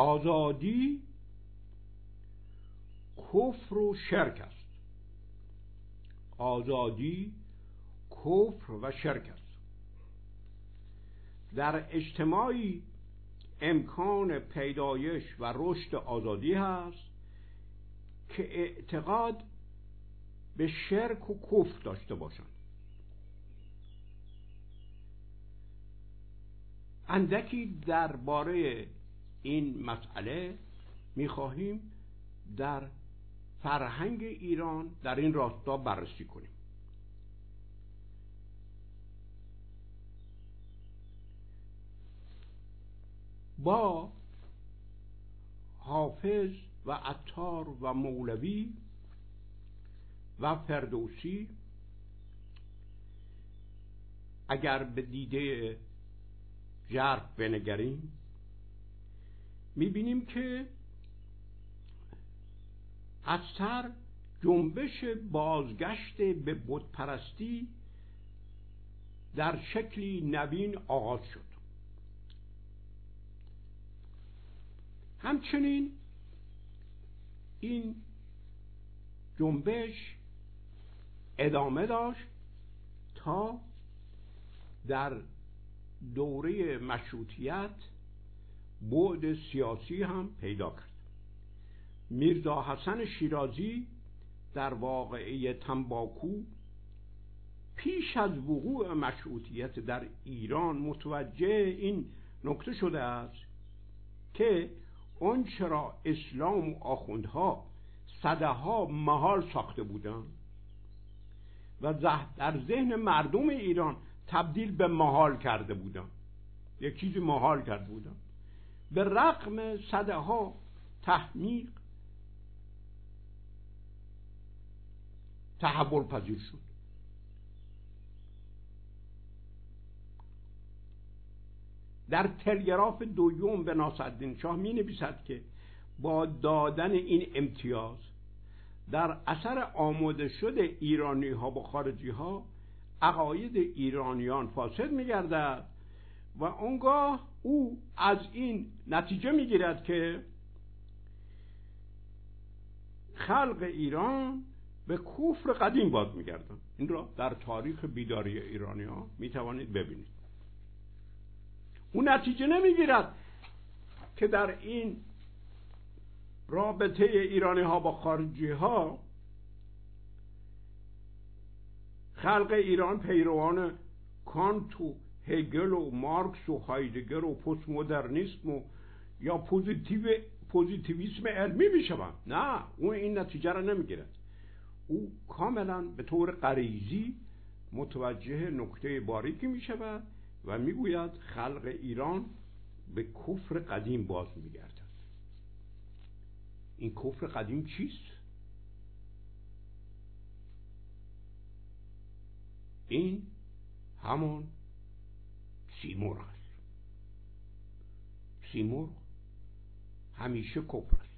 آزادی کفر و شرک است. آزادی کفر و شرک است. در اجتماعی امکان پیدایش و رشد آزادی هست که اعتقاد به شرک و کفر داشته باشند. اندکی درباره این مسئله می‌خواهیم در فرهنگ ایران در این راستا بررسی کنیم. با حافظ و عطار و مولوی و فردوسی اگر به دیده ژرف بنگریم می‌بینیم که از سر جنبش بازگشت به بتپرستی در شکلی نوین آغاز شد. همچنین این جنبش ادامه داشت تا در دوره مشروطیت بعد سیاسی هم پیدا کرد. میرزا حسن شیرازی در واقعه تنباکو پیش از وقوع مشروطیت در ایران متوجه این نکته شده است که اون چرا اسلام و آخوندها صده ها محال ساخته بودند و در ذهن مردم ایران تبدیل به محال کرده بودند. یک چیزی محال کرده بودند. به رقم صده ها تحمیق تحول پذیر شد. در تلگراف دویوم به ناصرالدین شاه می نویسد که با دادن این امتیاز در اثر آموده شده ایرانی ها با خارجی ها عقاید ایرانیان فاسد می گردد و اونگاه او از این نتیجه می گیرد که خلق ایران به کفر قدیم باز میگردن این را در تاریخ بیداری ایرانی ها می توانید ببینید. او نتیجه نمی‌گیرد که در این رابطه ایرانی ها با خارجی ها خلق ایران پیروان کانت و هگل و مارکس و هایدگر و پست مدرنیسم و یا پوزیتیو پوزیتیویسم علمی می‌شوند. نه او این نتیجه را نمی‌گیرد. او کاملا به طور غریزی متوجه نکته باریکی می شود و می‌گوید خلق ایران به کفر قدیم باز میگردد. این کفر قدیم چیست؟ این همون سیمرغ است. سیمرغ همیشه کفر است.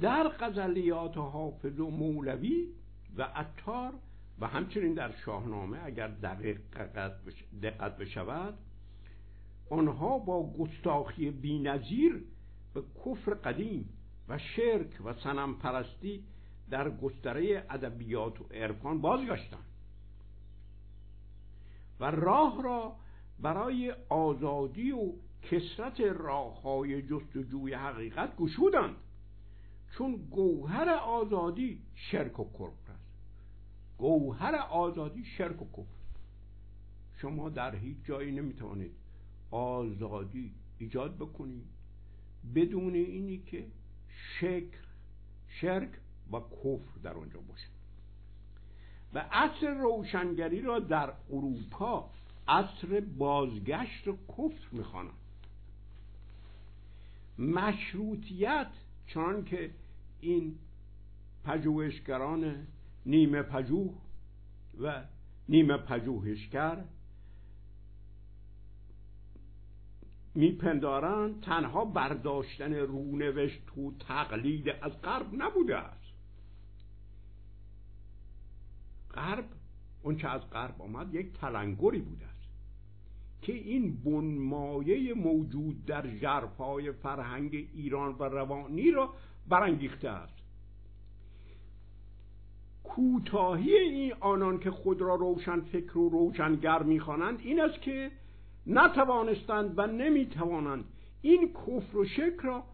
در غزلیات حافظ و مولوی و عطار و همچنین در شاهنامه اگر دقت بشود آنها با گستاخی بینظیر به کفر قدیم و شرک و سنم پرستی در گستره ادبیات و عرفان بازگشتند و راه را برای آزادی و کسرت راههای جستجوی حقیقت گشودند. چون گوهر آزادی شرک و کفر است. گوهر آزادی شرک و کفر شما در هیچ جایی نمی‌توانید آزادی ایجاد بکنید بدون اینی که شکر شرک و کفر در آنجا باشه. و عصر روشنگری را در اروپا عصر بازگشت کفر می‌خوانند. مشروطیت چون که این پژوهشگران نیمه پژوه و نیمه پژوهشگر میپندارند تنها برداشتن رونوشت تو تقلید از غرب نبوده است. غرب اون چه از غرب آمد یک تلنگری بوده است که این بنمایه موجود در ژرفای فرهنگ ایران و روانی را برانگیخته است. کوتاهی این آنان که خود را روشن فکر و روشنگر می‌خوانند این است که نتوانستند و نمی‌توانند این کفر و شک را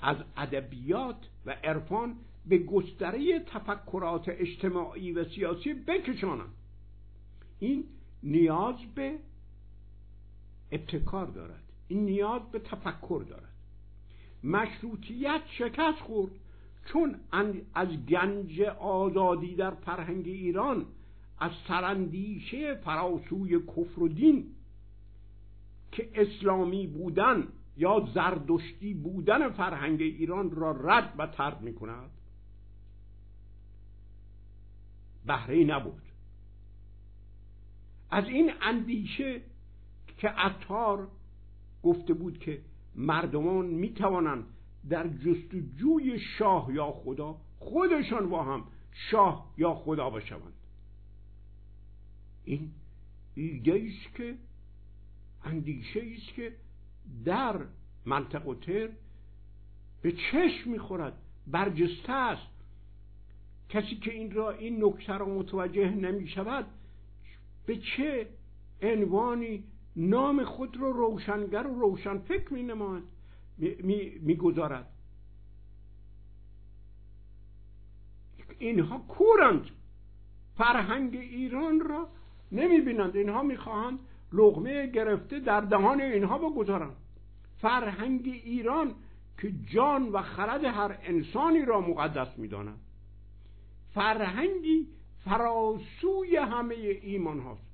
از ادبیات و عرفان به گستره تفکرات اجتماعی و سیاسی بکشانند این نیاز به ابتکار دارد. این نیاز به تفکر دارد. مشروطیت شکست خورد چون از گنج آزادی در فرهنگ ایران از سرندیشه فراسوی کفر و دین که اسلامی بودن یا زردشتی بودن فرهنگ ایران را رد و ترد می کند بهره نبود. از این اندیشه که عطار گفته بود که مردمان می توانند در جستجوی شاه یا خدا خودشان با هم شاه یا خدا بشوند. این ایده است که اندیشه است که در منطق تر به چشم می‌خورد برجسته است. کسی که این را این نکته را متوجه نمی شود به چه عنوانی نام خود را روشنگر و روشن فکر می نماند می‌گذارد؟ اینها کورند. فرهنگ ایران را نمی بینند اینها می‌خواهند لغمه گرفته در دهان اینها بگذارند. فرهنگ ایران که جان و خرد هر انسانی را مقدس می‌داند. فرهنگی فراسوی همه ایمان هاست.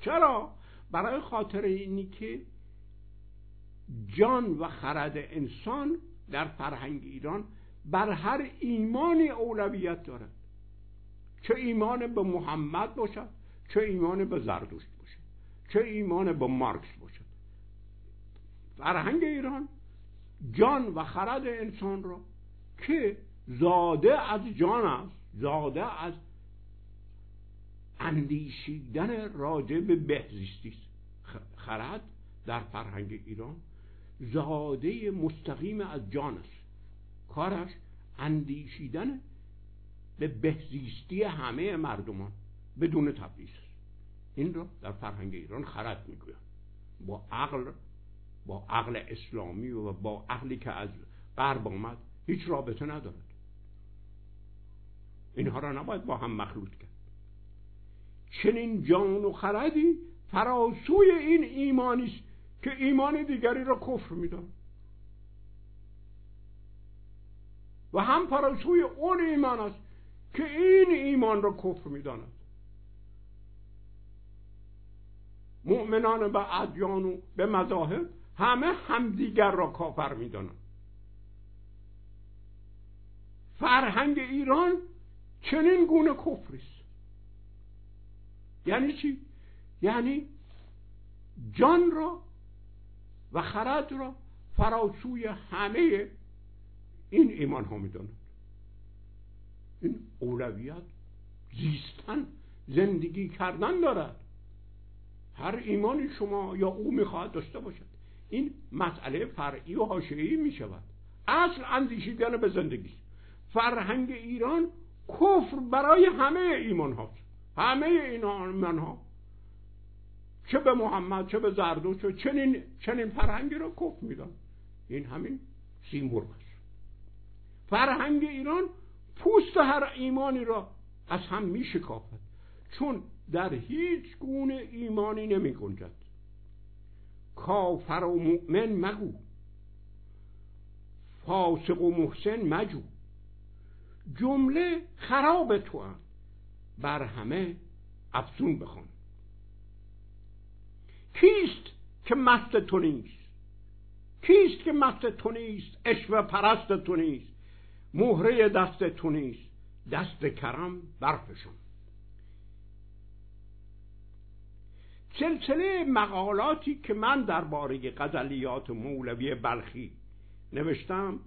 چرا؟ برای خاطر اینی که جان و خرد انسان در فرهنگ ایران بر هر ایمانی اولویت دارد. چه ایمان به محمد باشد چه ایمان به زردشت باشد چه ایمان به مارکس باشد. فرهنگ ایران جان و خرد انسان را که زاده از جان است زاده از اندیشیدن راجع به بهزیستی خرد در فرهنگ ایران زاده مستقیم از جان است. کارش اندیشیدن به بهزیستی همه مردمان بدون تبعیض این را در فرهنگ ایران خرد می‌گویم. با عقل با عقل اسلامی و با عقلی که از غرب آمد هیچ رابطه ندارد. اینها را نباید با هم مخلوط کرد. چنین جان و خردی فراسوی این ایمانی است که ایمان دیگری را کفر میدان و هم فراسوی اون ایمان است که این ایمان را کفر می‌داند. مؤمنان به ادیان و به مذاهب همه همدیگر را کافر می‌دانند. فرهنگ ایران چنین گونه کفری است. یعنی چی؟ یعنی جان را و خرد را فراسوی همه این ایمان ها می‌دانند این اولویت زیستن زندگی کردن دارد. هر ایمانی شما یا او می‌خواهد داشته باشد. این مسئله فرعی و حاشعی می شود اصل اندیشیدن به زندگی فرهنگ ایران کفر برای همه ایمان هاست همه این ایمان ها چه به محمد چه به زردوش چنین چنین فرهنگی را کفر میدن. این همین سیمرغ است. فرهنگ ایران پوست هر ایمانی را از هم می شکافد چون در هیچ گونه ایمانی نمی گنجد کافر و مؤمن مگو. فاسق و محسن مجو. جمله خراب تو هم. بر همه افزون بخوان. کیست که مست تو نیست؟ کیست که مست تو نیست؟ اشوه پرست تو نیست. مهره دست تو نیست. دست کرم برفشون سلسله مقالاتی که من درباره غزلیات مولوی بلخی نوشتم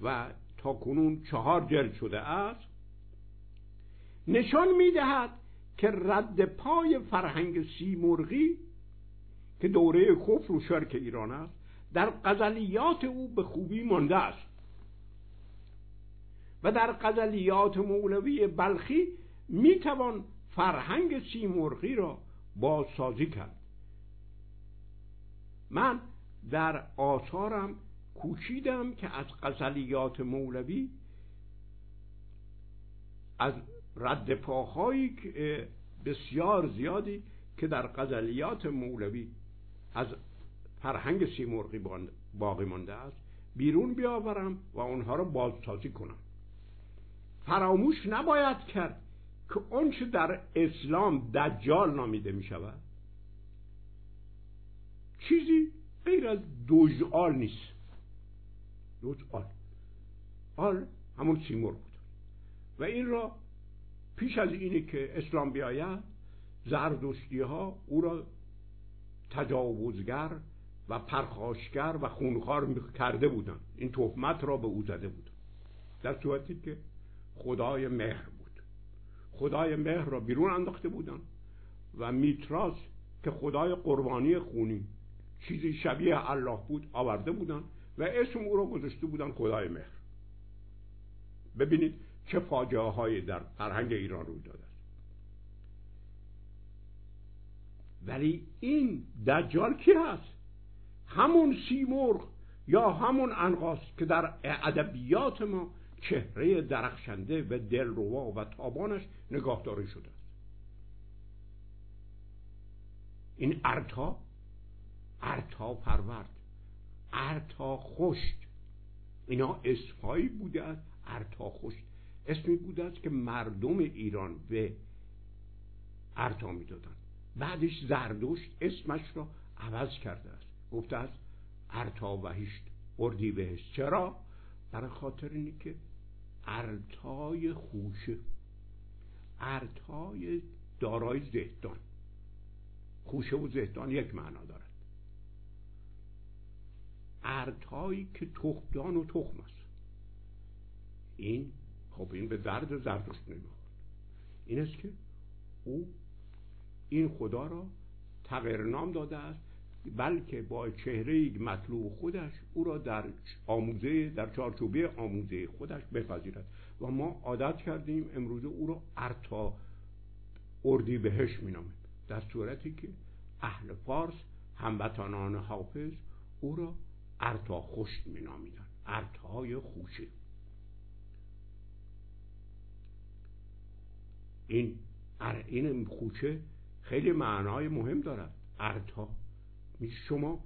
و تا کنون چهار جلد شده است نشان می‌دهد که رد پای فرهنگ سیمرغی که دوره کفر و شرک ایران است در غزلیات او به خوبی مانده است. و در غزلیات مولوی بلخی می‌توان فرهنگ سیمرغی را بازسازی کرد. من در آثارم کوشیدم که از غزلیات مولوی از رد پاهایی بسیار زیادی که در غزلیات مولوی از فرهنگ سیمرغی باقی مانده است بیرون بیاورم و آنها را بازسازی کنم. فراموش نباید کرد که آنچه در اسلام دجال نامیده می شود چیزی غیر از دوژآل نیست. دوژآل آل همون سیمرغ بود. و این را پیش از اینی که اسلام بیاید زردشتی ها او را تجاوزگر و پرخاشگر و خونخوار کرده بودند. این تهمت را به او زده بود. در صورتی که خدای مهر بود. خدای مهر را بیرون انداخته بودند و میتراس که خدای قربانی خونی چیزی شبیه الله بود آورده بودند و اسم او را گذاشته بودند خدای مهر. ببینید چه فاجعه هایی در فرهنگ ایران روی داده است. ولی این دجال کی هست؟ همون سیمرغ یا همون انقاس که در ادبیات ما چهره درخشنده و دلروا و تابانش نگاهداری شده است. این ارتا ارتا پرورد. ارتا خشت اینا اسمهایی بوده است ارتا خشت اسمی بوده است که مردم ایران به ارتا می‌دادند بعدش زردشت اسمش را عوض کرده است. گفته است ارتا وحیشت اردی بهش. چرا؟ برای خاطر اینه که ارتای خوشه. ارتای دارای زهدان. خوشه و زهدان یک معنا دارد. ارتایی که تخمدان و تخم است. این خب این به درد زردشت نمی‌خورد این است که او این خدا را تغییر نام داده است بلکه با چهره مطلوب خودش او را در آموزه در چارچوبه آموزه خودش بپذیرد. و ما عادت کردیم امروزه او را ارتا اردی بهش مینامیم. در صورتی که اهل فارس هموطنان حافظ او را ارتا خشت مینامیدن ارتای خوشه. این این خوشه خیلی معنای مهم دارد. ارتا شما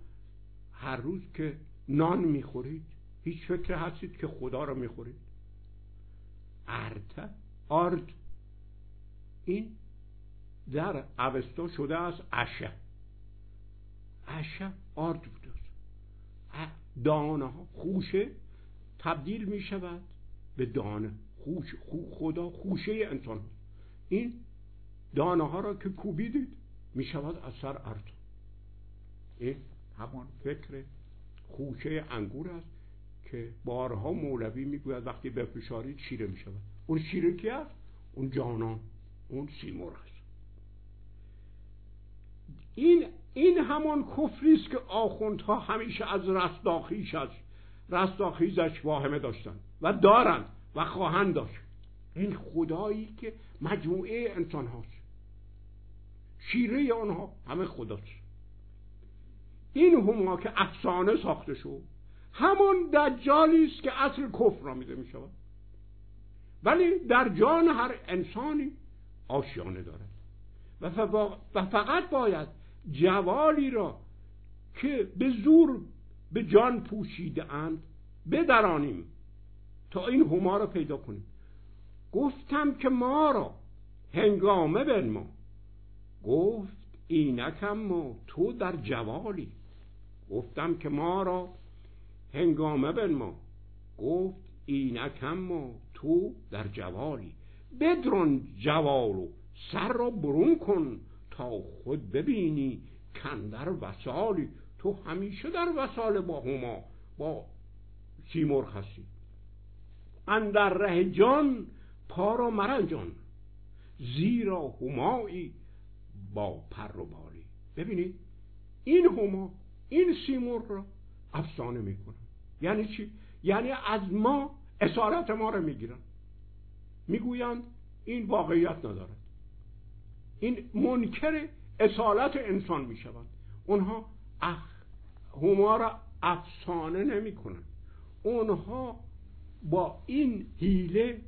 هر روز که نان می‌خورید هیچ فکر هستید که خدا را می‌خورید؟ ارت آرد. این در اوستا شده از اشه اشه آرد بوده دانه خوشه تبدیل می شود به دانه. خوش خدا خوشه انسان این دانه ها را که کوبیدید می شود از سر ارد این همان فکر خوشه انگور است که بارها مولوی می‌گوید وقتی بفشارید شیره می شود. اون شیره کی است؟ اون جانان. اون سیمور است. این این همان کفری است که آخوندها همیشه از رستاخیش از رستاخیزش واهمه داشتند و دارند و خواهند داشت. این خدایی که مجموعه انسان هاست شیره آنها همه خداست. این هما که افسانه ساخته شد همون دجالی است که اصل کفر را میده می شود ولی در جان هر انسانی آشیانه دارد. و فقط باید جوالی را که به زور به جان پوشیده اند بدرانیم تا این هما را پیدا کنیم. گفتم که ما را هنگامه بن ما گفت اینکم ما تو در جوالی. گفتم که ما را هنگامه بن ما گفت اینکم ما تو در جوالی. بدرون جوالو سر را برون کن تا خود ببینی کندر وسالی تو همیشه در وسال با هما با سیمرغ هستی. اندر ره جان پا را مرنجان زیرا همایی با پر و بالی. ببینید این هما این سیمور را افسانه می‌کنن. یعنی چی؟ یعنی از ما اسارت ما را می‌گیرن. می‌گویند این واقعیت ندارد. این منکر اصالت انسان می‌شوند اونها اخ هما را افسانه نمی‌کنن اونها با این حیله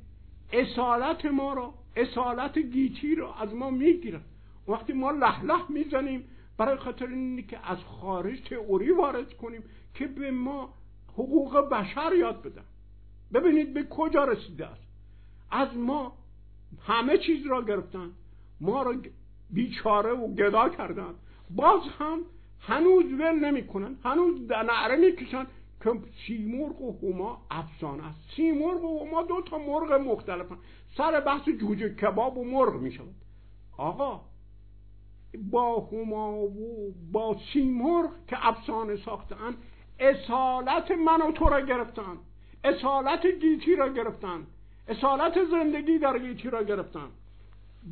اصالت ما را اصالت گیتی را از ما می‌گیرن وقتی ما لح لح می‌زنیم برای خاطر اینه که از خارج تئوری وارد کنیم که به ما حقوق بشر یاد بدن. ببینید به کجا رسیده است. از ما همه چیز را گرفتن. ما را بیچاره و گدا کردن. باز هم هنوز ول نمی‌کنن هنوز نعره می‌کشن که سیمرغ و هما افسانه است. سیمرغ و هما دو تا مرغ مختلفن. سر بحث جوجه کباب و مرغ می‌شود آقا با هما و با سیمرغ که افسانه ساختن اصالت من و تو را گرفتن. اصالت گیتی را گرفتن. اصالت زندگی در گیتی را گرفتن.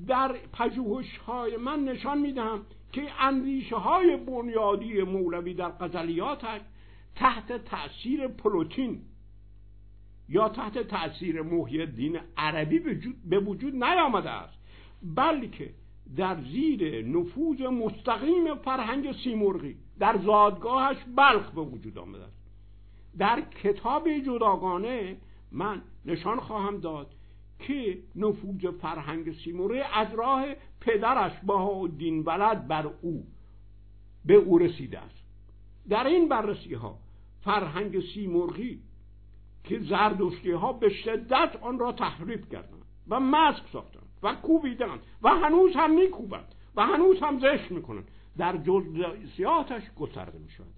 در پژوهش های من نشان می‌دهم که اندیشه های بنیادی مولوی در غزلیاتش تحت تأثیر پلوتین یا تحت تأثیر محی دین عربی به وجود نیامده است بلکه در زیر نفوذ مستقیم فرهنگ سیمرغی در زادگاهش بلخ به وجود آمده است. در کتاب جداگانه من نشان خواهم داد که نفوذ فرهنگ سیمرغی از راه پدرش دین ولد بر او به او رسیده است. در این بررسی ها فرهنگ سیمرغی که زردشتی ها به شدت آن را تحریف کردند و مسک ساختند و کوبیدند و هنوز هم میکوبند و هنوز هم زشت می‌کنند. در جزئیاتش گسترده می‌شود.